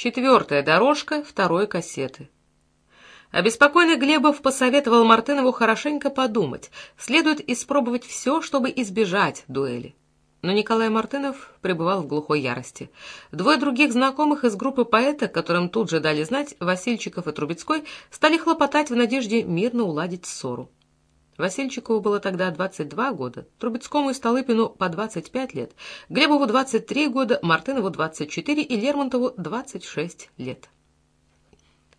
Четвертая дорожка второй кассеты. Обеспокоенный Глебов посоветовал Мартынову хорошенько подумать. Следует испробовать все, чтобы избежать дуэли. Но Николай Мартынов пребывал в глухой ярости. Двое других знакомых из группы поэта, которым тут же дали знать, Васильчиков и Трубецкой, стали хлопотать в надежде мирно уладить ссору. Васильчикову было тогда 22 года, Трубецкому и Столыпину по 25 лет, Глебову 23 года, Мартынову 24 и Лермонтову 26 лет.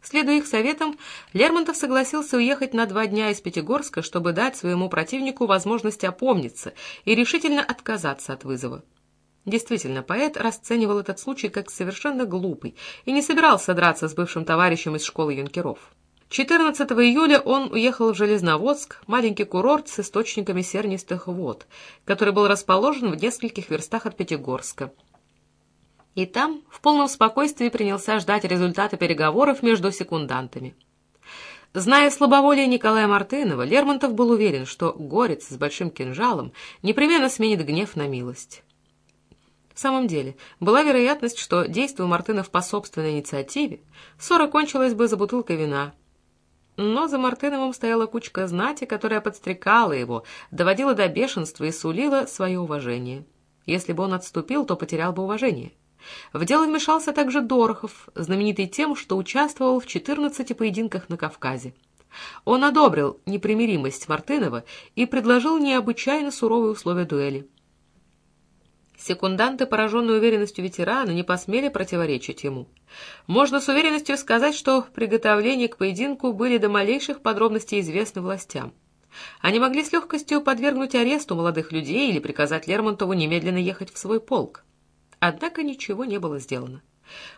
Следуя их советам, Лермонтов согласился уехать на два дня из Пятигорска, чтобы дать своему противнику возможность опомниться и решительно отказаться от вызова. Действительно, поэт расценивал этот случай как совершенно глупый и не собирался драться с бывшим товарищем из школы юнкеров. 14 июля он уехал в Железноводск, маленький курорт с источниками сернистых вод, который был расположен в нескольких верстах от Пятигорска, и там в полном спокойствии принялся ждать результата переговоров между секундантами. Зная слабоволие Николая Мартынова, Лермонтов был уверен, что горец с большим кинжалом непременно сменит гнев на милость. В самом деле, была вероятность, что, действуя Мартынов по собственной инициативе, ссора кончилась бы за бутылкой вина. Но за Мартыновым стояла кучка знати, которая подстрекала его, доводила до бешенства и сулила свое уважение. Если бы он отступил, то потерял бы уважение. В дело вмешался также Дорохов, знаменитый тем, что участвовал в 14 поединках на Кавказе. Он одобрил непримиримость Мартынова и предложил необычайно суровые условия дуэли. Секунданты, пораженные уверенностью ветерана, не посмели противоречить ему. Можно с уверенностью сказать, что приготовления к поединку были до малейших подробностей известны властям. Они могли с легкостью подвергнуть аресту молодых людей или приказать Лермонтову немедленно ехать в свой полк. Однако ничего не было сделано.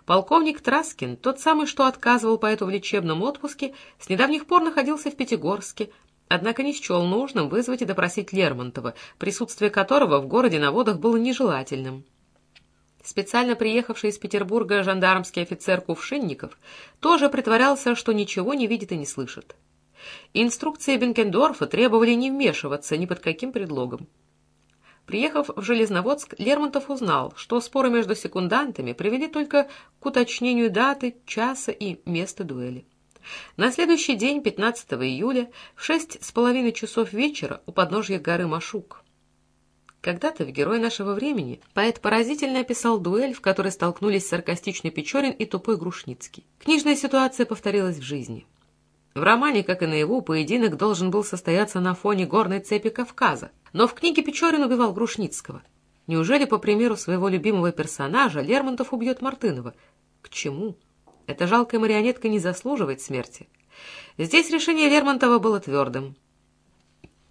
Полковник Траскин, тот самый, что отказывал поэту в лечебном отпуске, с недавних пор находился в Пятигорске, однако не счел нужным вызвать и допросить Лермонтова, присутствие которого в городе на водах было нежелательным. Специально приехавший из Петербурга жандармский офицер Кувшинников тоже притворялся, что ничего не видит и не слышит. Инструкции Бенкендорфа требовали не вмешиваться ни под каким предлогом. Приехав в Железноводск, Лермонтов узнал, что споры между секундантами привели только к уточнению даты, часа и места дуэли. На следующий день, 15 июля, в шесть с половиной часов вечера у подножья горы Машук. Когда-то в «Герой нашего времени» поэт поразительно описал дуэль, в которой столкнулись саркастичный Печорин и тупой Грушницкий. Книжная ситуация повторилась в жизни. В романе, как и наяву, поединок должен был состояться на фоне горной цепи Кавказа, но в книге Печорин убивал Грушницкого. Неужели, по примеру своего любимого персонажа, Лермонтов убьет Мартынова? К чему? Эта жалкая марионетка не заслуживает смерти. Здесь решение Лермонтова было твердым.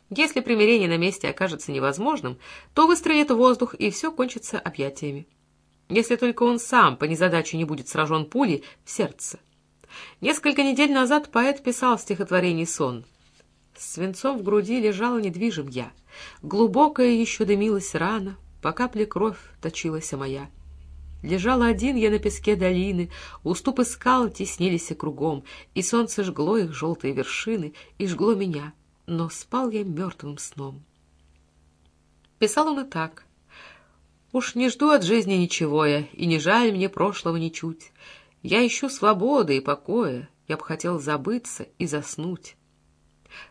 Если примирение на месте окажется невозможным, то выстрелит в воздух, и все кончится объятиями. Если только он сам по незадаче не будет сражен пулей в сердце. Несколько недель назад поэт писал стихотворение «Сон». С свинцом в груди лежала недвижим я. Глубокая еще дымилась рана, по капле кровь точилась моя. Лежал один я на песке долины, уступы скал теснились кругом, и солнце жгло их желтые вершины и жгло меня, но спал я мертвым сном. Писал он и так. «Уж не жду от жизни ничего я, и не жаль мне прошлого ничуть. Я ищу свободы и покоя, я б хотел забыться и заснуть».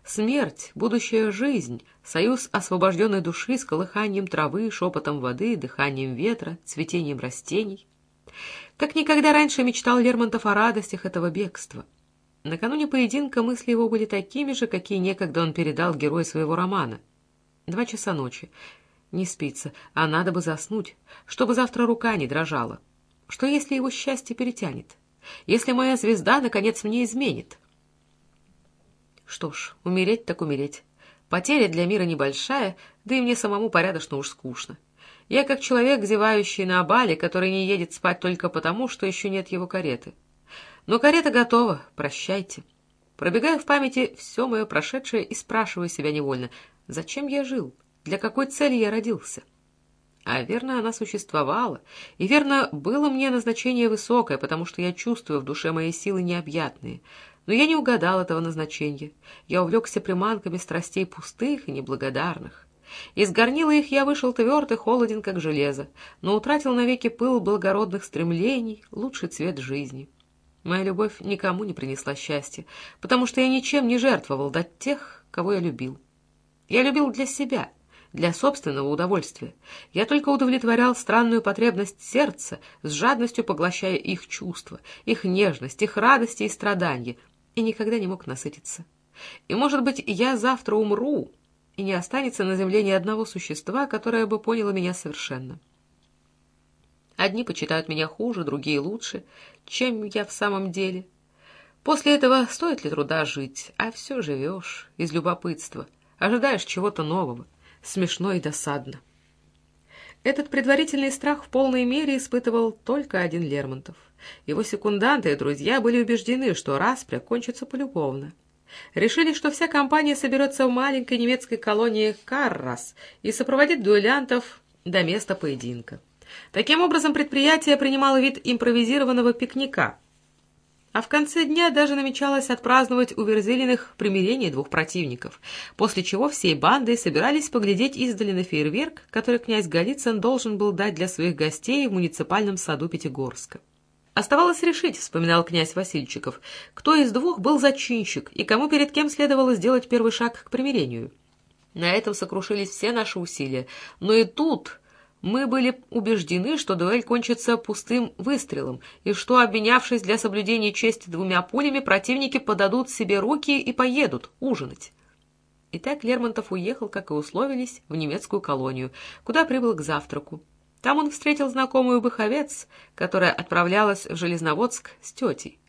Смерть, будущая жизнь, союз освобожденной души с колыханием травы, шепотом воды, дыханием ветра, цветением растений. Как никогда раньше мечтал Лермонтов о радостях этого бегства. Накануне поединка мысли его были такими же, какие некогда он передал герою своего романа. Два часа ночи. Не спится, а надо бы заснуть, чтобы завтра рука не дрожала. Что, если его счастье перетянет? Если моя звезда, наконец, мне изменит?» Что ж, умереть так умереть. Потеря для мира небольшая, да и мне самому порядочно уж скучно. Я как человек, зевающий на бале, который не едет спать только потому, что еще нет его кареты. Но карета готова, прощайте. Пробегаю в памяти все мое прошедшее и спрашиваю себя невольно, зачем я жил, для какой цели я родился. А верно, она существовала, и верно, было мне назначение высокое, потому что я чувствую в душе мои силы необъятные — но я не угадал этого назначения. Я увлекся приманками страстей пустых и неблагодарных. Из горнила их я вышел тверд и холоден, как железо, но утратил навеки пыл благородных стремлений, лучший цвет жизни. Моя любовь никому не принесла счастья, потому что я ничем не жертвовал дать тех, кого я любил. Я любил для себя, для собственного удовольствия. Я только удовлетворял странную потребность сердца, с жадностью поглощая их чувства, их нежность, их радости и страдания, и никогда не мог насытиться. И, может быть, я завтра умру, и не останется на земле ни одного существа, которое бы поняло меня совершенно. Одни почитают меня хуже, другие лучше, чем я в самом деле. После этого стоит ли труда жить, а все живешь из любопытства, ожидаешь чего-то нового, смешно и досадно. Этот предварительный страх в полной мере испытывал только один Лермонтов. Его секунданты и друзья были убеждены, что распря кончится полюбовно. Решили, что вся компания соберется в маленькой немецкой колонии Каррас и сопроводит дуэлянтов до места поединка. Таким образом, предприятие принимало вид импровизированного пикника. А в конце дня даже намечалось отпраздновать у Верзилиных примирение двух противников, после чего всей бандой собирались поглядеть издали на фейерверк, который князь Голицын должен был дать для своих гостей в муниципальном саду Пятигорска. Оставалось решить, вспоминал князь Васильчиков, кто из двух был зачинщик и кому перед кем следовало сделать первый шаг к примирению. На этом сокрушились все наши усилия. Но и тут мы были убеждены, что дуэль кончится пустым выстрелом, и что, обменявшись для соблюдения чести двумя пулями, противники подадут себе руки и поедут ужинать. Итак, Лермонтов уехал, как и условились, в немецкую колонию, куда прибыл к завтраку. Там он встретил знакомую Быховец, которая отправлялась в Железноводск с тетей.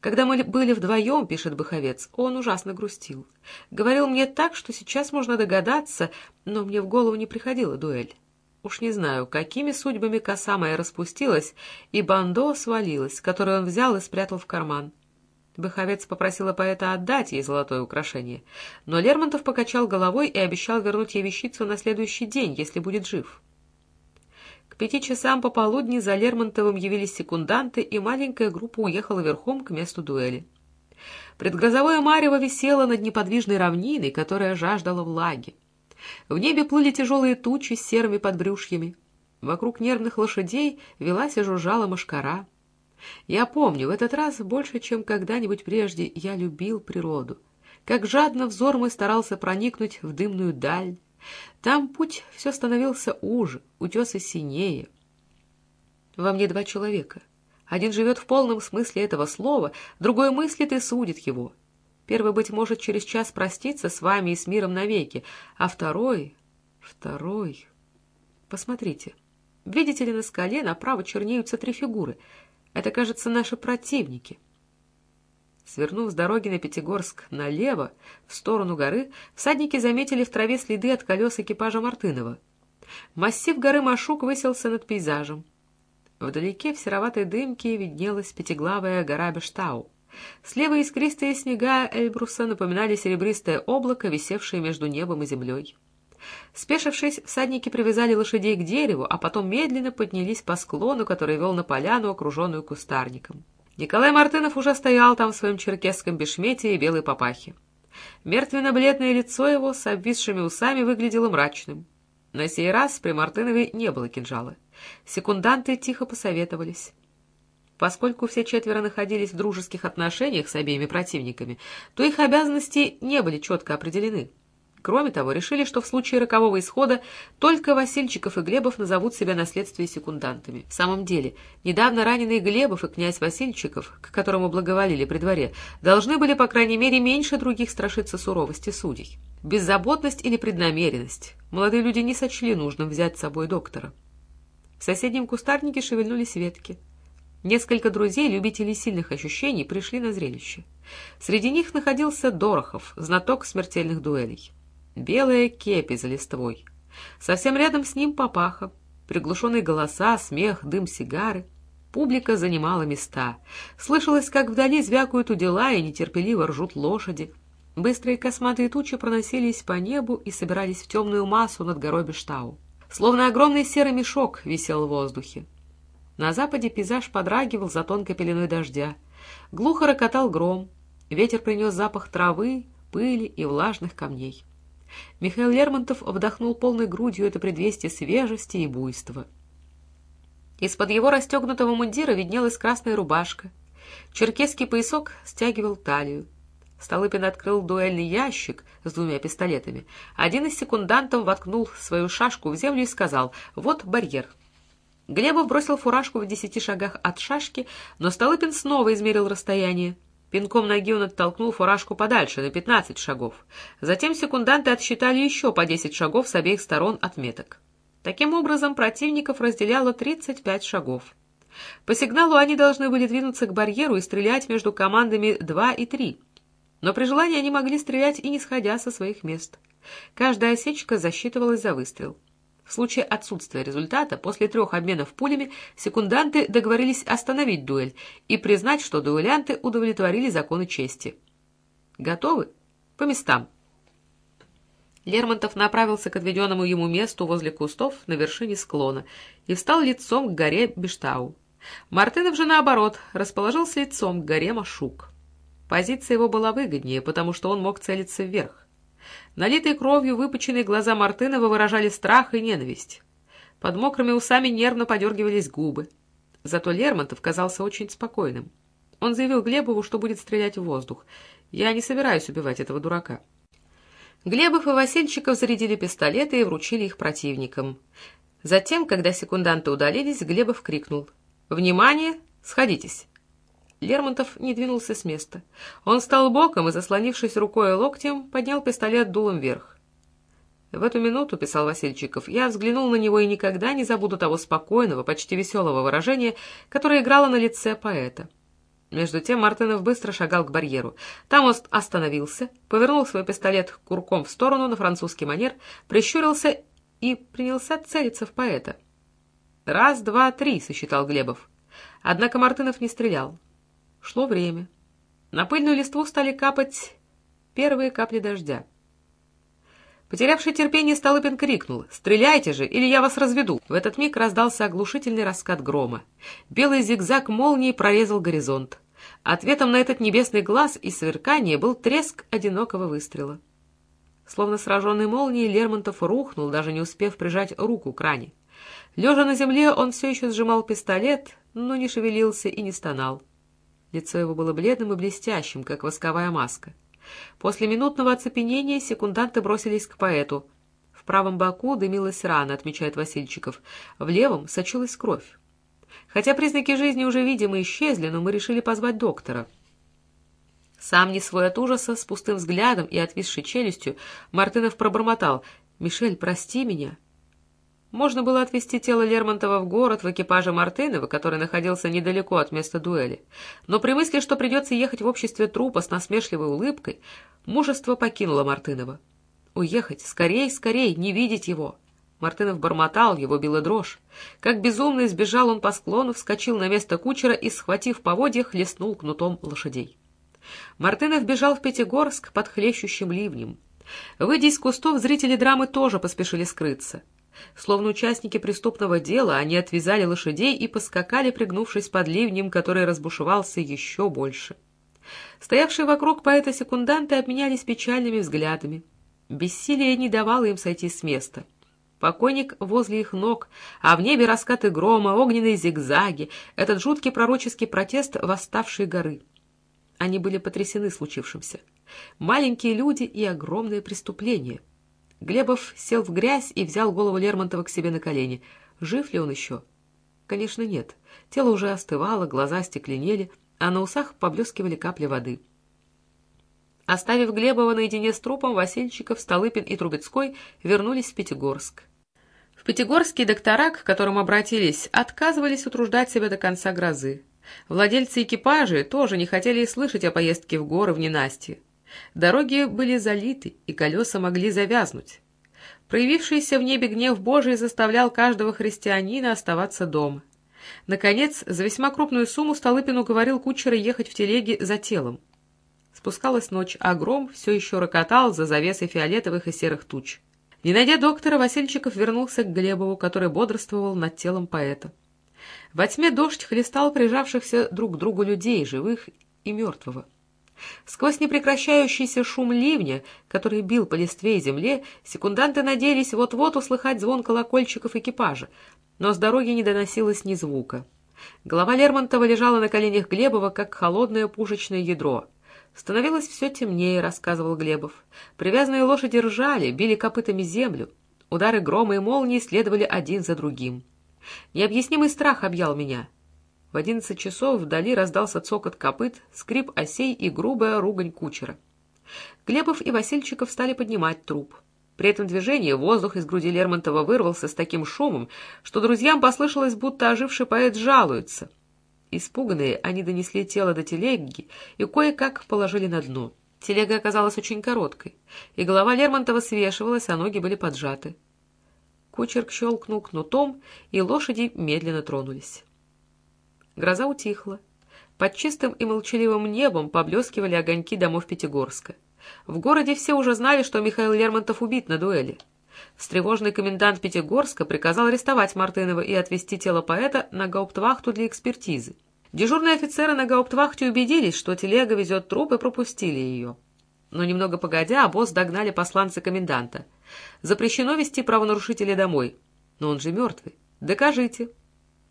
Когда мы были вдвоем, пишет Быховец, он ужасно грустил. Говорил мне так, что сейчас можно догадаться, но мне в голову не приходила дуэль. Уж не знаю, какими судьбами коса моя распустилась, и бандо свалилось, которое он взял и спрятал в карман. Быховец попросила поэта отдать ей золотое украшение, но Лермонтов покачал головой и обещал вернуть ей вещицу на следующий день, если будет жив. Пяти часам пополудни за Лермонтовым явились секунданты, и маленькая группа уехала верхом к месту дуэли. Предгрозовое марево висело над неподвижной равниной, которая жаждала влаги. В небе плыли тяжелые тучи с серыми подбрюшьями. Вокруг нервных лошадей велась и жужжала мошкара. Я помню, в этот раз больше, чем когда-нибудь прежде, я любил природу. Как жадно взор мой старался проникнуть в дымную даль, там путь все становился уже, утесы синее. Во мне два человека. Один живет в полном смысле этого слова, другой мыслит и судит его. Первый, быть может, через час проститься с вами и с миром навеки, а второй... второй... Посмотрите. Видите ли, на скале направо чернеются три фигуры. Это, кажется, наши противники. Свернув с дороги на Пятигорск налево, в сторону горы, всадники заметили в траве следы от колес экипажа Мартынова. Массив горы Машук выселся над пейзажем. Вдалеке в сероватой дымке виднелась пятиглавая гора Бештау. Слева искристые снега Эльбруса напоминали серебристое облако, висевшее между небом и землей. Спешившись, всадники привязали лошадей к дереву, а потом медленно поднялись по склону, который вел на поляну, окруженную кустарником. Николай Мартынов уже стоял там в своем черкесском бешмете и белой папахе. Мертвенно-бледное лицо его с обвисшими усами выглядело мрачным. На сей раз при Мартынове не было кинжала. Секунданты тихо посоветовались. Поскольку все четверо находились в дружеских отношениях с обеими противниками, то их обязанности не были четко определены. Кроме того, решили, что в случае рокового исхода только Васильчиков и Глебов назовут себя на секундантами. В самом деле, недавно раненые Глебов и князь Васильчиков, к которому благоволили при дворе, должны были, по крайней мере, меньше других страшиться суровости судей. Беззаботность или преднамеренность. Молодые люди не сочли нужным взять с собой доктора. В соседнем кустарнике шевельнулись ветки. Несколько друзей, любителей сильных ощущений, пришли на зрелище. Среди них находился Дорохов, знаток смертельных дуэлей. Белая кепи за листвой. Совсем рядом с ним папаха. Приглушенные голоса, смех, дым сигары. Публика занимала места. Слышалось, как вдали звякают удила и нетерпеливо ржут лошади. Быстрые косматые тучи проносились по небу и собирались в темную массу над горой Бештау. Словно огромный серый мешок висел в воздухе. На западе пейзаж подрагивал за тонкой пеленой дождя. Глухо рокотал гром. Ветер принес запах травы, пыли и влажных камней. Михаил Лермонтов вдохнул полной грудью это предвестие свежести и буйства. Из-под его расстегнутого мундира виднелась красная рубашка. Черкесский поясок стягивал талию. Столыпин открыл дуэльный ящик с двумя пистолетами. Один из секундантов воткнул свою шашку в землю и сказал «Вот барьер». Глебов бросил фуражку в десяти шагах от шашки, но Столыпин снова измерил расстояние. Пинком ноги он оттолкнул фуражку подальше, на пятнадцать шагов. Затем секунданты отсчитали еще по десять шагов с обеих сторон от меток. Таким образом, противников разделяло тридцать пять шагов. По сигналу они должны были двинуться к барьеру и стрелять между командами два и три. Но при желании они могли стрелять и не сходя со своих мест. Каждая осечка засчитывалась за выстрел. В случае отсутствия результата, после трех обменов пулями, секунданты договорились остановить дуэль и признать, что дуэлянты удовлетворили законы чести. «Готовы? По местам». Лермонтов направился к отведенному ему месту возле кустов на вершине склона и встал лицом к горе Бештау. Мартынов же, наоборот, расположился лицом к горе Машук. Позиция его была выгоднее, потому что он мог целиться вверх. Налитые кровью выпученные глаза Мартынова выражали страх и ненависть. Под мокрыми усами нервно подергивались губы. Зато Лермонтов казался очень спокойным. Он заявил Глебову, что будет стрелять в воздух. «Я не собираюсь убивать этого дурака». Глебов и Васильчиков зарядили пистолеты и вручили их противникам. Затем, когда секунданты удалились, Глебов крикнул. «Внимание! Сходитесь!» Лермонтов не двинулся с места. Он встал боком и, заслонившись рукой и локтем, поднял пистолет дулом вверх. В эту минуту, — писал Васильчиков, — я взглянул на него и никогда не забуду того спокойного, почти веселого выражения, которое играло на лице поэта. Между тем Мартынов быстро шагал к барьеру. Там он остановился, повернул свой пистолет курком в сторону на французский манер, прищурился и принялся целиться в поэта. «Раз, два, три», — сосчитал Глебов. Однако Мартынов не стрелял. Шло время. На пыльную листву стали капать первые капли дождя. Потерявший терпение, Столыпин крикнул «Стреляйте же, или я вас разведу!» В этот миг раздался оглушительный раскат грома. Белый зигзаг молнии прорезал горизонт. Ответом на этот небесный глаз и сверкание был треск одинокого выстрела. Словно сраженный молнией, Лермонтов рухнул, даже не успев прижать руку к ране. Лежа на земле, он все еще сжимал пистолет, но не шевелился и не стонал. Лицо его было бледным и блестящим, как восковая маска. После минутного оцепенения секунданты бросились к поэту. В правом боку дымилась рана, отмечает Васильчиков. В левом сочилась кровь. Хотя признаки жизни уже, видимо, исчезли, но мы решили позвать доктора. Сам не свой от ужаса, с пустым взглядом и отвисшей челюстью, Мартынов пробормотал «Мишель, прости меня». Можно было отвезти тело Лермонтова в город в экипаже Мартынова, который находился недалеко от места дуэли. Но при мысли, что придется ехать в обществе трупа с насмешливой улыбкой, мужество покинуло Мартынова. Уехать, скорей, скорей, не видеть его. Мартынов бормотал, его била дрожь. Как безумный сбежал он по склону, вскочил на место кучера и, схватив поводья, хлестнул кнутом лошадей. Мартынов бежал в Пятигорск под хлещущим ливнем. Выйдя из кустов, зрители драмы тоже поспешили скрыться. Словно участники преступного дела, они отвязали лошадей и поскакали, пригнувшись под ливнем, который разбушевался еще больше. Стоявшие вокруг поэта-секунданты обменялись печальными взглядами. Бессилие не давало им сойти с места. Покойник возле их ног, а в небе раскаты грома, огненные зигзаги, этот жуткий пророческий протест восставшей горы. Они были потрясены случившимся. Маленькие люди и огромное преступление — Глебов сел в грязь и взял голову Лермонтова к себе на колени. Жив ли он еще? Конечно, нет. Тело уже остывало, глаза стекленели, а на усах поблескивали капли воды. Оставив Глебова наедине с трупом, Васильчиков, Столыпин и Трубецкой вернулись в Пятигорск. В Пятигорске доктора, к которым обратились, отказывались утруждать себя до конца грозы. Владельцы экипажей тоже не хотели слышать о поездке в горы в ненастье. Дороги были залиты, и колеса могли завязнуть. Проявившийся в небе гнев Божий заставлял каждого христианина оставаться дома. Наконец, за весьма крупную сумму Столыпин уговорил кучера ехать в телеге за телом. Спускалась ночь, а гром все еще рокотал за завесой фиолетовых и серых туч. Не найдя доктора, Васильчиков вернулся к Глебову, который бодрствовал над телом поэта. Во тьме дождь хлестал прижавшихся друг к другу людей, живых и мертвого. Сквозь непрекращающийся шум ливня, который бил по листве и земле, секунданты надеялись вот-вот услыхать звон колокольчиков экипажа, но с дороги не доносилось ни звука. Голова Лермонтова лежала на коленях Глебова, как холодное пушечное ядро. Становилось все темнее, рассказывал Глебов. Привязанные лошади ржали, били копытами землю. Удары грома и молнии следовали один за другим. Необъяснимый страх объял меня. В одиннадцать часов вдали раздался цокот копыт, скрип осей и грубая ругань кучера. Глебов и Васильчиков стали поднимать труп. При этом движении воздух из груди Лермонтова вырвался с таким шумом, что друзьям послышалось, будто оживший поэт жалуется. Испуганные, они донесли тело до телеги и кое-как положили на дно. Телега оказалась очень короткой, и голова Лермонтова свешивалась, а ноги были поджаты. Кучер щелкнул кнутом, и лошади медленно тронулись. Гроза утихла. Под чистым и молчаливым небом поблескивали огоньки домов Пятигорска. В городе все уже знали, что Михаил Лермонтов убит на дуэли. Встревоженный комендант Пятигорска приказал арестовать Мартынова и отвезти тело поэта на гауптвахту для экспертизы. Дежурные офицеры на гауптвахте убедились, что телега везет труп, и пропустили ее. Но немного погодя, обоз догнали посланцы коменданта. Запрещено вести правонарушителя домой. Но он же мертвый. Докажите.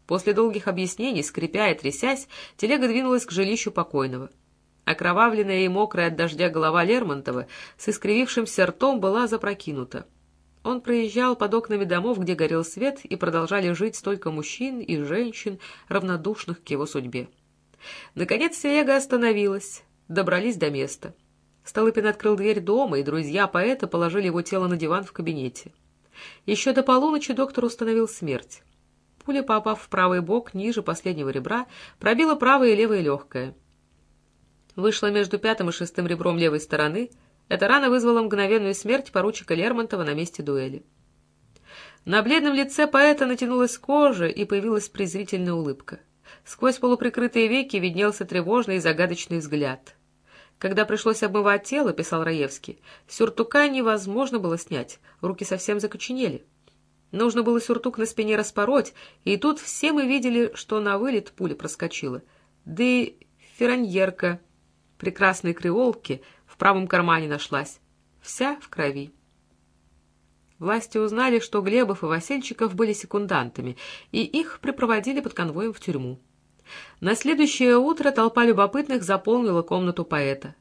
После долгих объяснений, скрипя и трясясь, телега двинулась к жилищу покойного. Окровавленная и мокрая от дождя голова Лермонтова с искривившимся ртом была запрокинута. Он проезжал под окнами домов, где горел свет, и продолжали жить столько мужчин и женщин, равнодушных к его судьбе. Наконец телега остановилась, добрались до места. Столыпин открыл дверь дома, и друзья поэта положили его тело на диван в кабинете. Еще до полуночи доктор установил смерть. Пуля, попав в правый бок ниже последнего ребра, пробила правое и левое легкое вышла между пятым и шестым ребром левой стороны. Эта рана вызвала мгновенную смерть поручика Лермонтова на месте дуэли. На бледном лице поэта натянулась кожа, и появилась презрительная улыбка. Сквозь полуприкрытые веки виднелся тревожный и загадочный взгляд. Когда пришлось обмывать тело, писал Раевский, сюртука невозможно было снять, руки совсем закоченели. Нужно было сюртук на спине распороть, и тут все мы видели, что на вылет пуля проскочила. Да и фераньерка прекрасной креолки в правом кармане нашлась, вся в крови. Власти узнали, что Глебов и Васильчиков были секундантами, и их припроводили под конвоем в тюрьму. На следующее утро толпа любопытных заполнила комнату поэта.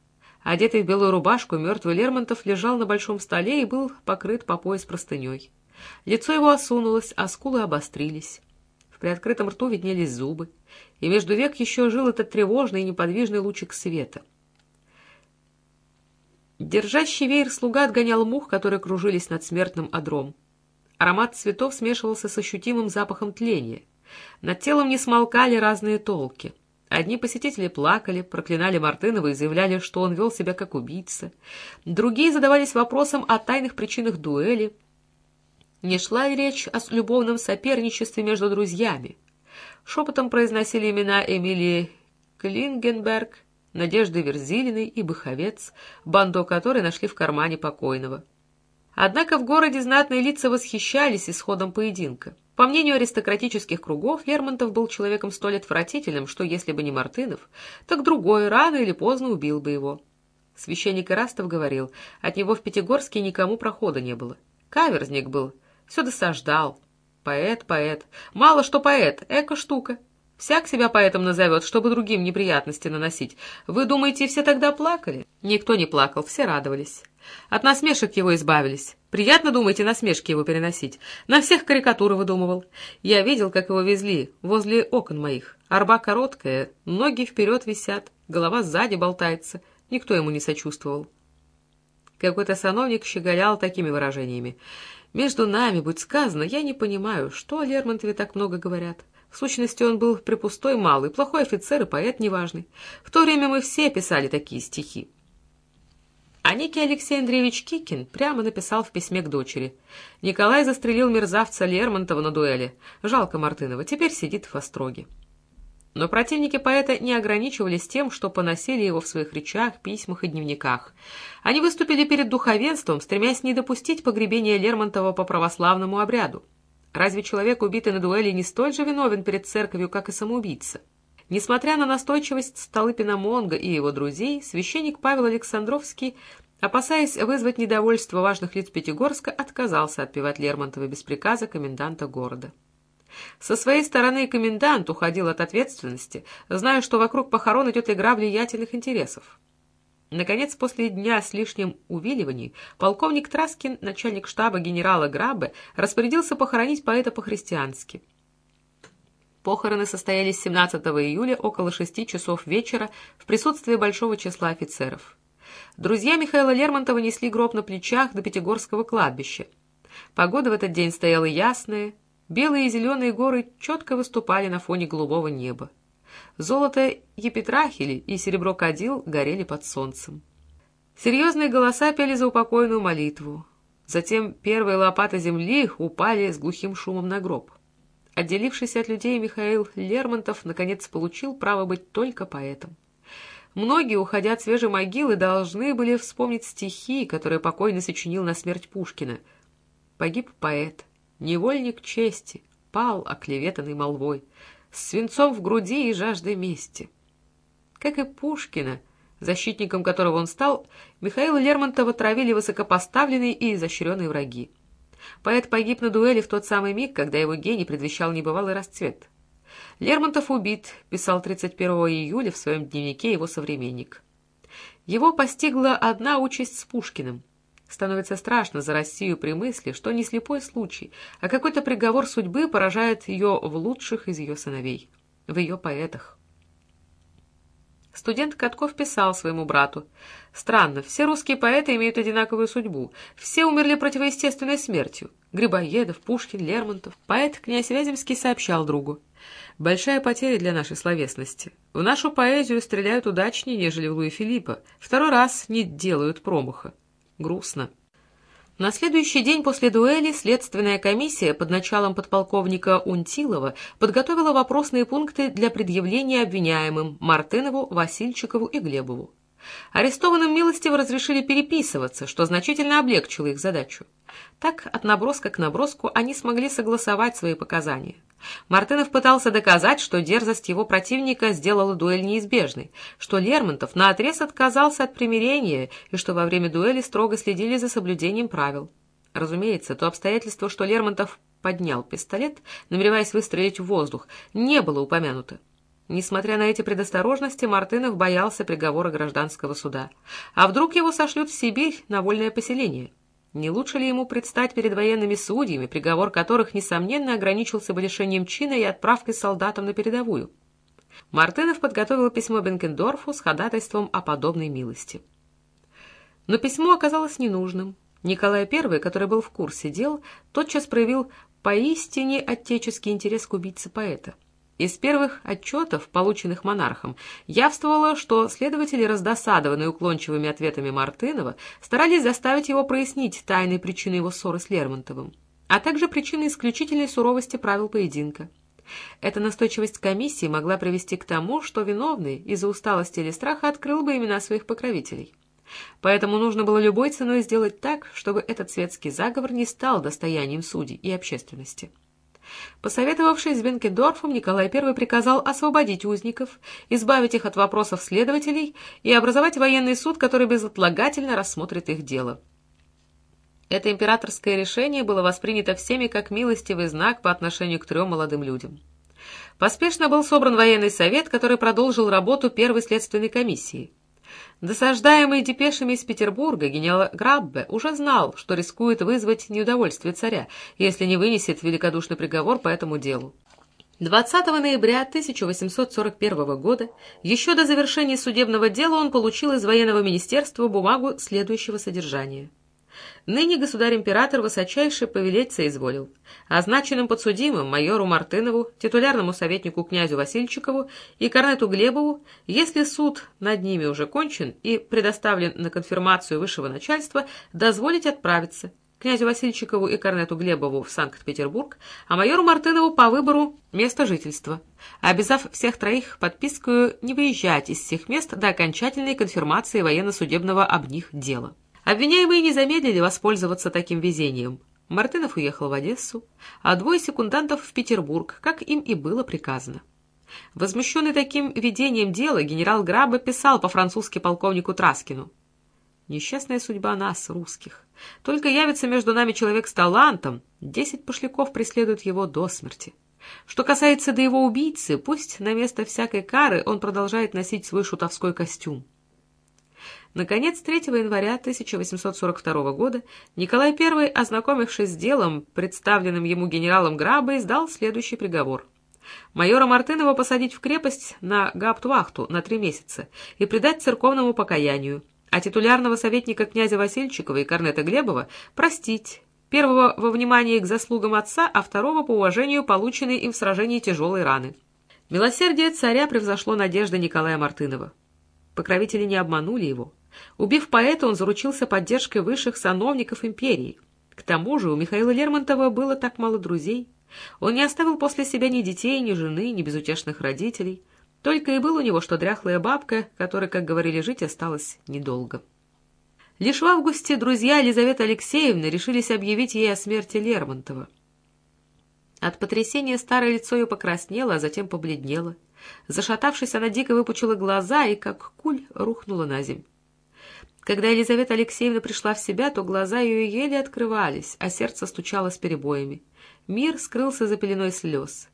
Одетый в белую рубашку, мертвый Лермонтов лежал на большом столе и был покрыт по пояс простыней. Лицо его осунулось, а скулы обострились. В приоткрытом рту виднелись зубы и между век еще жил этот тревожный и неподвижный лучик света. Держащий веер слуга отгонял мух, которые кружились над смертным одром. Аромат цветов смешивался с ощутимым запахом тления. Над телом не смолкали разные толки. Одни посетители плакали, проклинали Мартынова и заявляли, что он вел себя как убийца. Другие задавались вопросом о тайных причинах дуэли. Не шла речь о любовном соперничестве между друзьями? шепотом произносили имена Эмилии Клингенберг, Надежды Верзилиной и Быховец, банду которой нашли в кармане покойного. Однако в городе знатные лица восхищались исходом поединка. По мнению аристократических кругов, Лермонтов был человеком столь отвратительным, что если бы не Мартынов, так другой рано или поздно убил бы его. Священник Ирастов говорил, от него в Пятигорске никому прохода не было. Каверзник был, все досаждал, Поэт, поэт. Мало что поэт, эко-штука. Всяк себя поэтом назовет, чтобы другим неприятности наносить. Вы думаете, все тогда плакали? Никто не плакал, все радовались. От насмешек его избавились. Приятно, думаете, насмешки его переносить. На всех карикатуры выдумывал. Я видел, как его везли возле окон моих. Арба короткая, ноги вперед висят, голова сзади болтается. Никто ему не сочувствовал. Какой-то сановник щеголял такими выражениями. Между нами, будь сказано, я не понимаю, что о Лермонтове так много говорят. В сущности, он был припустой малый, плохой офицер и поэт неважный. В то время мы все писали такие стихи. А некий Алексей Андреевич Кикин прямо написал в письме к дочери. Николай застрелил мерзавца Лермонтова на дуэли. Жалко Мартынова, теперь сидит в остроге. Но противники поэта не ограничивались тем, что поносили его в своих речах, письмах и дневниках. Они выступили перед духовенством, стремясь не допустить погребения Лермонтова по православному обряду. Разве человек, убитый на дуэли, не столь же виновен перед церковью, как и самоубийца? Несмотря на настойчивость Столыпина Монга и его друзей, священник Павел Александровский, опасаясь вызвать недовольство важных лиц Пятигорска, отказался отпевать Лермонтова без приказа коменданта города. Со своей стороны комендант уходил от ответственности, зная, что вокруг похорон идет игра влиятельных интересов. Наконец, после дня с лишним увиливаний, полковник Траскин, начальник штаба генерала Грабе, распорядился похоронить поэта по-христиански. Похороны состоялись 17 июля около шести часов вечера в присутствии большого числа офицеров. Друзья Михаила Лермонтова несли гроб на плечах до Пятигорского кладбища. Погода в этот день стояла ясная, белые и зеленые горы четко выступали на фоне голубого неба. Золото епитрахили и серебро кадил горели под солнцем. Серьезные голоса пели за упокойную молитву. Затем первые лопаты земли упали с глухим шумом на гроб. Отделившийся от людей Михаил Лермонтов наконец получил право быть только поэтом. Многие, уходя от свежей могилы, должны были вспомнить стихи, которые покойно сочинил на смерть Пушкина. Погиб поэт, невольник чести, пал оклеветанный молвой с свинцом в груди и жаждой мести. Как и Пушкина, защитником которого он стал, Михаила Лермонтова травили высокопоставленные и изощренные враги. Поэт погиб на дуэли в тот самый миг, когда его гений предвещал небывалый расцвет. Лермонтов убит, писал 31 июля в своем дневнике его современник. Его постигла одна участь с Пушкиным — Становится страшно за Россию при мысли, что не слепой случай, а какой-то приговор судьбы поражает ее в лучших из ее сыновей, в ее поэтах. Студент Катков писал своему брату. «Странно, все русские поэты имеют одинаковую судьбу. Все умерли противоестественной смертью. Грибоедов, Пушкин, Лермонтов». Поэт князь Вяземский сообщал другу. «Большая потеря для нашей словесности. В нашу поэзию стреляют удачнее, нежели в Луи Филиппа. Второй раз не делают промаха. Грустно. На следующий день после дуэли следственная комиссия под началом подполковника Унтилова подготовила вопросные пункты для предъявления обвиняемым Мартынову, Васильчикову и Глебову. Арестованным милостиво разрешили переписываться, что значительно облегчило их задачу. Так, от наброска к наброску они смогли согласовать свои показания. Мартынов пытался доказать, что дерзость его противника сделала дуэль неизбежной, что Лермонтов наотрез отказался от примирения и что во время дуэли строго следили за соблюдением правил. Разумеется, то обстоятельство, что Лермонтов поднял пистолет, намереваясь выстрелить в воздух, не было упомянуто. Несмотря на эти предосторожности, Мартынов боялся приговора гражданского суда. А вдруг его сошлют в Сибирь на вольное поселение? Не лучше ли ему предстать перед военными судьями, приговор которых, несомненно, ограничился бы лишением чина и отправкой солдатам на передовую? Мартынов подготовил письмо Бенкендорфу с ходатайством о подобной милости. Но письмо оказалось ненужным. Николай I, который был в курсе дел, тотчас проявил поистине отеческий интерес к убийце поэта. Из первых отчетов, полученных монархом, явствовало, что следователи, раздосадованные уклончивыми ответами Мартынова, старались заставить его прояснить тайные причины его ссоры с Лермонтовым, а также причины исключительной суровости правил поединка. Эта настойчивость комиссии могла привести к тому, что виновный из-за усталости или страха открыл бы имена своих покровителей. Поэтому нужно было любой ценой сделать так, чтобы этот светский заговор не стал достоянием судей и общественности. Посоветовавшись с Бенкендорфом, Николай I приказал освободить узников, избавить их от вопросов следователей и образовать военный суд, который безотлагательно рассмотрит их дело. Это императорское решение было воспринято всеми как милостивый знак по отношению к трем молодым людям. Поспешно был собран военный совет, который продолжил работу первой следственной комиссии. Досаждаемый депешами из Петербурга генерал Граббе уже знал, что рискует вызвать неудовольствие царя, если не вынесет великодушный приговор по этому делу. 20 ноября 1841 года, еще до завершения судебного дела, он получил из военного министерства бумагу следующего содержания – Ныне государь-император высочайше повелеть соизволил. Означенным подсудимым майору Мартынову, титулярному советнику князю Васильчикову и корнету Глебову, если суд над ними уже кончен и предоставлен на конфирмацию высшего начальства, дозволить отправиться князю Васильчикову и корнету Глебову в Санкт-Петербург, а майору Мартынову по выбору места жительства, обязав всех троих подпискую не выезжать из всех мест до окончательной конфирмации военно-судебного об них дела. Обвиняемые не замедлили воспользоваться таким везением. Мартынов уехал в Одессу, а двое секундантов в Петербург, как им и было приказано. Возмущенный таким ведением дела, генерал Граба писал по-французски полковнику Траскину. «Несчастная судьба нас, русских. Только явится между нами человек с талантом, десять пошляков преследуют его до смерти. Что касается до его убийцы, пусть на место всякой кары он продолжает носить свой шутовской костюм. Наконец, 3 января 1842 года Николай I, ознакомившись с делом, представленным ему генералом Граба, издал следующий приговор. Майора Мартынова посадить в крепость на гауптвахту на три месяца и предать церковному покаянию, а титулярного советника князя Васильчикова и корнета Глебова простить, первого во внимание к заслугам отца, а второго по уважению полученной им в сражении тяжелой раны. Милосердие царя превзошло надежды Николая Мартынова. Покровители не обманули его. Убив поэта, он заручился поддержкой высших сановников империи. К тому же у Михаила Лермонтова было так мало друзей. Он не оставил после себя ни детей, ни жены, ни безутешных родителей. Только и был у него, что дряхлая бабка, которой, как говорили, жить осталось недолго. Лишь в августе друзья Елизаветы Алексеевны решились объявить ей о смерти Лермонтова. От потрясения старое лицо ее покраснело, а затем побледнело. Зашатавшись, она дико выпучила глаза и, как куль, рухнула на землю. Когда Елизавета Алексеевна пришла в себя, то глаза ее еле открывались, а сердце стучало с перебоями. Мир скрылся за пеленой слез.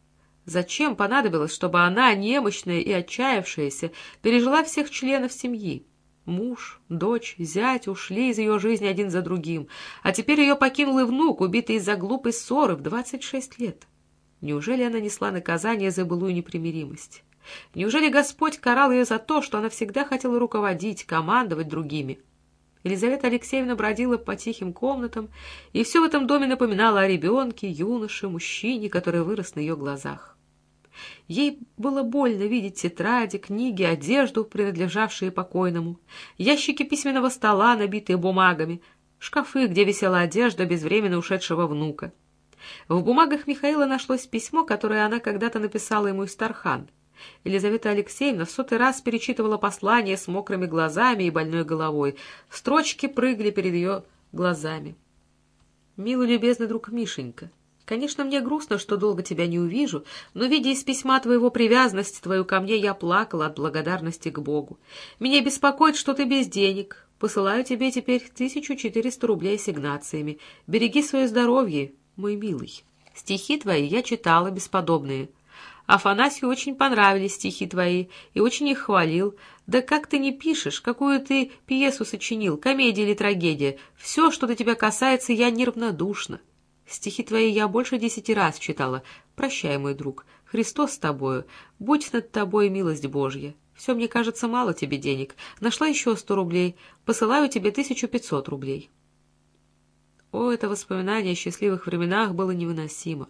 Зачем понадобилось, чтобы она, немощная и отчаявшаяся, пережила всех членов семьи? Муж, дочь, зять ушли из ее жизни один за другим, а теперь ее покинул и внук, убитый из-за глупой ссоры в двадцать шесть лет. Неужели она несла наказание за былую непримиримость? Неужели Господь карал ее за то, что она всегда хотела руководить, командовать другими? Елизавета Алексеевна бродила по тихим комнатам, и все в этом доме напоминало о ребенке, юноше, мужчине, который вырос на ее глазах. Ей было больно видеть тетради, книги, одежду, принадлежавшие покойному, ящики письменного стола, набитые бумагами, шкафы, где висела одежда безвременно ушедшего внука. В бумагах Михаила нашлось письмо, которое она когда-то написала ему из Тархан — Елизавета Алексеевна в сотый раз перечитывала послание с мокрыми глазами и больной головой. Строчки прыгали перед ее глазами. «Милый любезный друг Мишенька, конечно, мне грустно, что долго тебя не увижу, но, видя из письма твоего привязанности твою ко мне, я плакала от благодарности к Богу. Меня беспокоит, что ты без денег. Посылаю тебе теперь тысячу четыреста рублей ассигнациями. Береги свое здоровье, мой милый. Стихи твои я читала бесподобные». Афанасию очень понравились стихи твои, и очень их хвалил. Да как ты не пишешь, какую ты пьесу сочинил, комедия или трагедия. Все, что до тебя касается, я неравнодушна. Стихи твои я больше десяти раз читала. Прощай, мой друг. Христос с тобою. Будь над тобой милость Божья. Все, мне кажется, мало тебе денег. Нашла еще сто рублей. Посылаю тебе тысячу пятьсот рублей. О, это воспоминание о счастливых временах было невыносимо.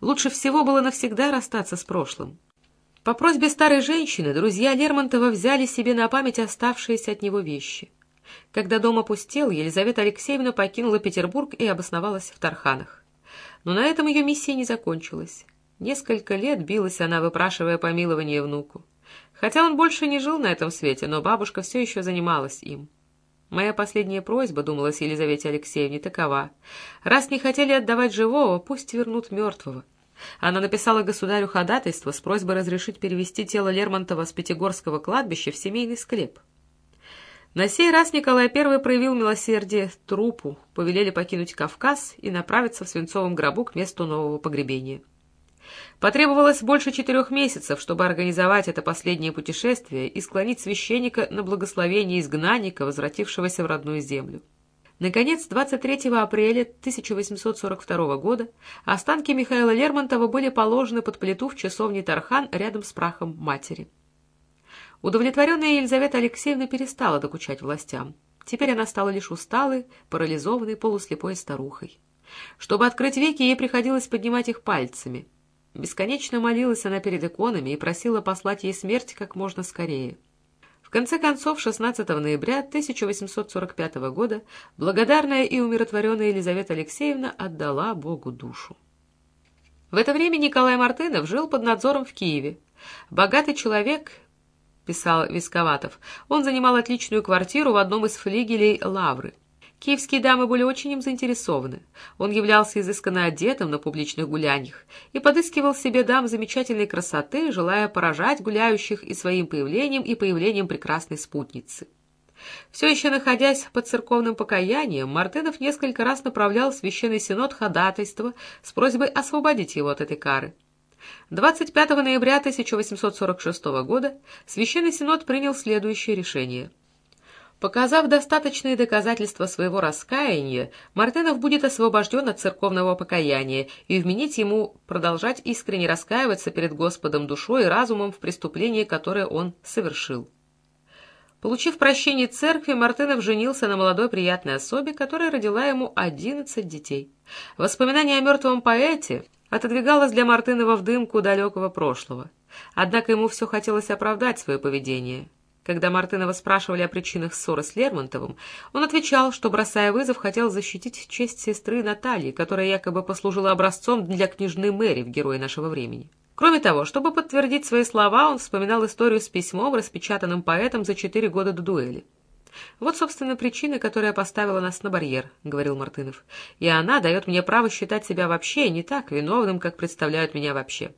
Лучше всего было навсегда расстаться с прошлым. По просьбе старой женщины друзья Лермонтова взяли себе на память оставшиеся от него вещи. Когда дом опустел, Елизавета Алексеевна покинула Петербург и обосновалась в Тарханах. Но на этом ее миссия не закончилась. Несколько лет билась она, выпрашивая помилование внуку. Хотя он больше не жил на этом свете, но бабушка все еще занималась им. Моя последняя просьба, думалась Елизавете Алексеевне, такова. Раз не хотели отдавать живого, пусть вернут мертвого. Она написала государю ходатайство с просьбой разрешить перевести тело Лермонтова с Пятигорского кладбища в семейный склеп. На сей раз Николай I проявил милосердие трупу, повелели покинуть Кавказ и направиться в свинцовом гробу к месту нового погребения. Потребовалось больше четырех месяцев, чтобы организовать это последнее путешествие и склонить священника на благословение изгнанника, возвратившегося в родную землю. Наконец, 23 апреля 1842 года останки Михаила Лермонтова были положены под плиту в часовне Тархан рядом с прахом матери. Удовлетворенная Елизавета Алексеевна перестала докучать властям. Теперь она стала лишь усталой, парализованной, полуслепой старухой. Чтобы открыть веки, ей приходилось поднимать их пальцами — Бесконечно молилась она перед иконами и просила послать ей смерть как можно скорее. В конце концов, 16 ноября 1845 года благодарная и умиротворенная Елизавета Алексеевна отдала Богу душу. В это время Николай Мартынов жил под надзором в Киеве. Богатый человек, писал Висковатов, он занимал отличную квартиру в одном из флигелей Лавры. Киевские дамы были очень им заинтересованы. Он являлся изысканно одетым на публичных гуляниях и подыскивал себе дам замечательной красоты, желая поражать гуляющих и своим появлением, и появлением прекрасной спутницы. Все еще находясь под церковным покаянием, Мартынов несколько раз направлял в Священный Синод ходатайство с просьбой освободить его от этой кары. 25 ноября 1846 года Священный Синод принял следующее решение. Показав достаточные доказательства своего раскаяния, Мартынов будет освобожден от церковного покаяния и вменить ему продолжать искренне раскаиваться перед Господом душой и разумом в преступлении, которое он совершил. Получив прощение церкви, Мартынов женился на молодой приятной особе, которая родила ему одиннадцать детей. Воспоминание о мертвом поэте отодвигалось для Мартынова в дымку далекого прошлого. Однако ему все хотелось оправдать свое поведение. Когда Мартынова спрашивали о причинах ссоры с Лермонтовым, он отвечал, что, бросая вызов, хотел защитить честь сестры Натальи, которая якобы послужила образцом для княжны Мэри в «Герое нашего времени». Кроме того, чтобы подтвердить свои слова, он вспоминал историю с письмом, распечатанным поэтом за четыре года до дуэли. «Вот, собственно, причина, которая поставила нас на барьер», — говорил Мартынов. «И она дает мне право считать себя вообще не так виновным, как представляют меня вообще».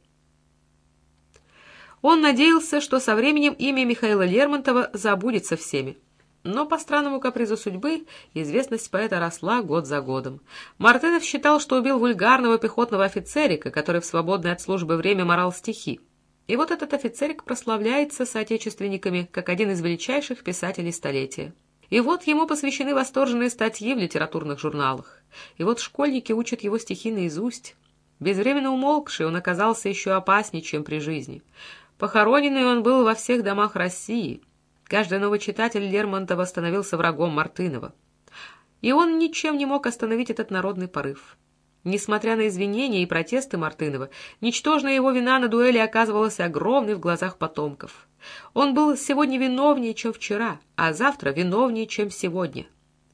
Он надеялся, что со временем имя Михаила Лермонтова забудется всеми. Но по странному капризу судьбы известность поэта росла год за годом. Мартынов считал, что убил вульгарного пехотного офицерика, который в свободное от службы время морал стихи. И вот этот офицерик прославляется соотечественниками как один из величайших писателей столетия. И вот ему посвящены восторженные статьи в литературных журналах. И вот школьники учат его стихи наизусть. Безвременно умолкший он оказался еще опаснее, чем при жизни. Похороненный он был во всех домах России — Каждый новый читатель Лермонтова становился врагом Мартынова. И он ничем не мог остановить этот народный порыв. Несмотря на извинения и протесты Мартынова, ничтожная его вина на дуэли оказывалась огромной в глазах потомков. Он был сегодня виновнее, чем вчера, а завтра виновнее, чем сегодня.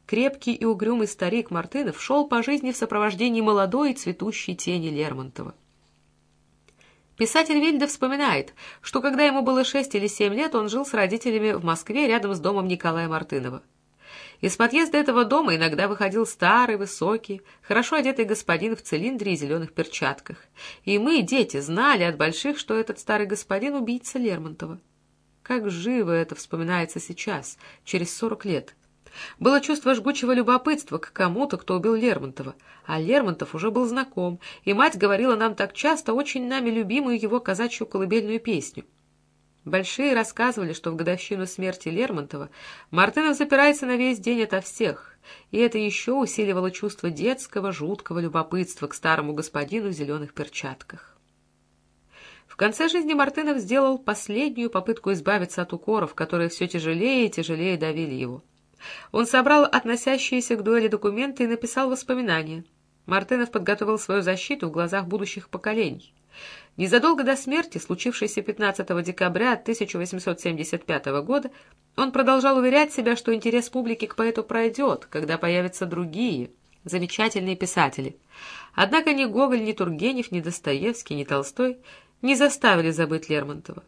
Крепкий и угрюмый старик Мартынов шел по жизни в сопровождении молодой и цветущей тени Лермонтова. Писатель Вильде вспоминает, что когда ему было шесть или семь лет, он жил с родителями в Москве рядом с домом Николая Мартынова. Из подъезда этого дома иногда выходил старый, высокий, хорошо одетый господин в цилиндре и зеленых перчатках. И мы, дети, знали от больших, что этот старый господин — убийца Лермонтова. Как живо это вспоминается сейчас, через сорок лет. Было чувство жгучего любопытства к кому-то, кто убил Лермонтова. А Лермонтов уже был знаком, и мать говорила нам так часто очень нами любимую его казачью колыбельную песню. Большие рассказывали, что в годовщину смерти Лермонтова Мартынов запирается на весь день ото всех, и это еще усиливало чувство детского жуткого любопытства к старому господину в зеленых перчатках. В конце жизни Мартынов сделал последнюю попытку избавиться от укоров, которые все тяжелее и тяжелее давили его. Он собрал относящиеся к дуэли документы и написал воспоминания. Мартынов подготовил свою защиту в глазах будущих поколений. Незадолго до смерти, случившейся 15 декабря 1875 года, он продолжал уверять себя, что интерес публики к поэту пройдет, когда появятся другие, замечательные писатели. Однако ни Гоголь, ни Тургенев, ни Достоевский, ни Толстой не заставили забыть Лермонтова.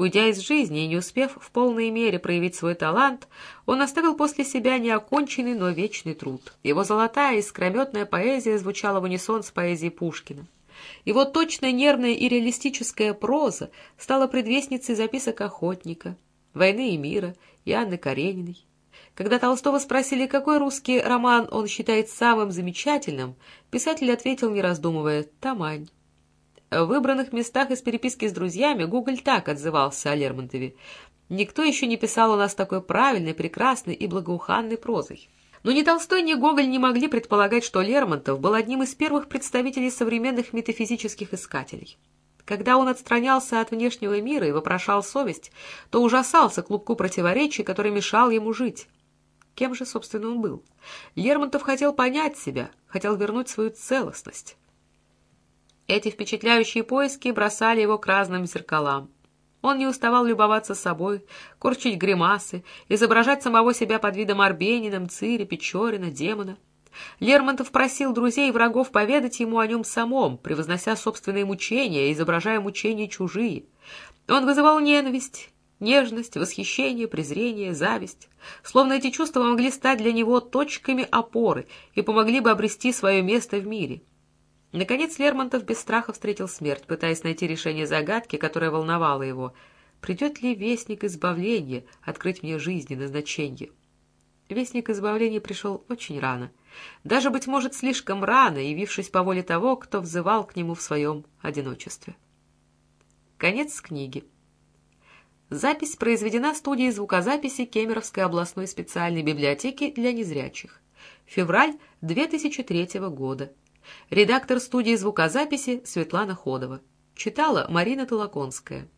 Уйдя из жизни и не успев в полной мере проявить свой талант, он оставил после себя неоконченный, но вечный труд. Его золотая искрометная поэзия звучала в унисон с поэзией Пушкина. Его точная нервная и реалистическая проза стала предвестницей записок охотника, «Войны и мира» и Анны Карениной. Когда Толстого спросили, какой русский роман он считает самым замечательным, писатель ответил, не раздумывая, «Тамань». В выбранных местах из переписки с друзьями Гоголь так отзывался о Лермонтове. «Никто еще не писал у нас такой правильной, прекрасной и благоуханной прозой». Но ни Толстой, ни Гоголь не могли предполагать, что Лермонтов был одним из первых представителей современных метафизических искателей. Когда он отстранялся от внешнего мира и вопрошал совесть, то ужасался клубку противоречий, который мешал ему жить. Кем же, собственно, он был? Лермонтов хотел понять себя, хотел вернуть свою целостность. Эти впечатляющие поиски бросали его к разным зеркалам. Он не уставал любоваться собой, корчить гримасы, изображать самого себя под видом Арбенина, Мцири, Печорина, демона. Лермонтов просил друзей и врагов поведать ему о нем самом, превознося собственные мучения, изображая мучения чужие. Он вызывал ненависть Нежность, восхищение, презрение, зависть. Словно эти чувства могли стать для него точками опоры и помогли бы обрести свое место в мире. Наконец Лермонтов без страха встретил смерть, пытаясь найти решение загадки, которая волновала его. «Придет ли вестник избавления открыть мне жизнь и назначение?» Вестник избавления пришел очень рано. Даже, быть может, слишком рано, явившись по воле того, кто взывал к нему в своем одиночестве. Конец книги. Запись произведена студией звукозаписи Кемеровской областной специальной библиотеки для незрячих. Февраль 2003 года. Редактор студии звукозаписи Светлана Ходова. Читала Марина Толоконская.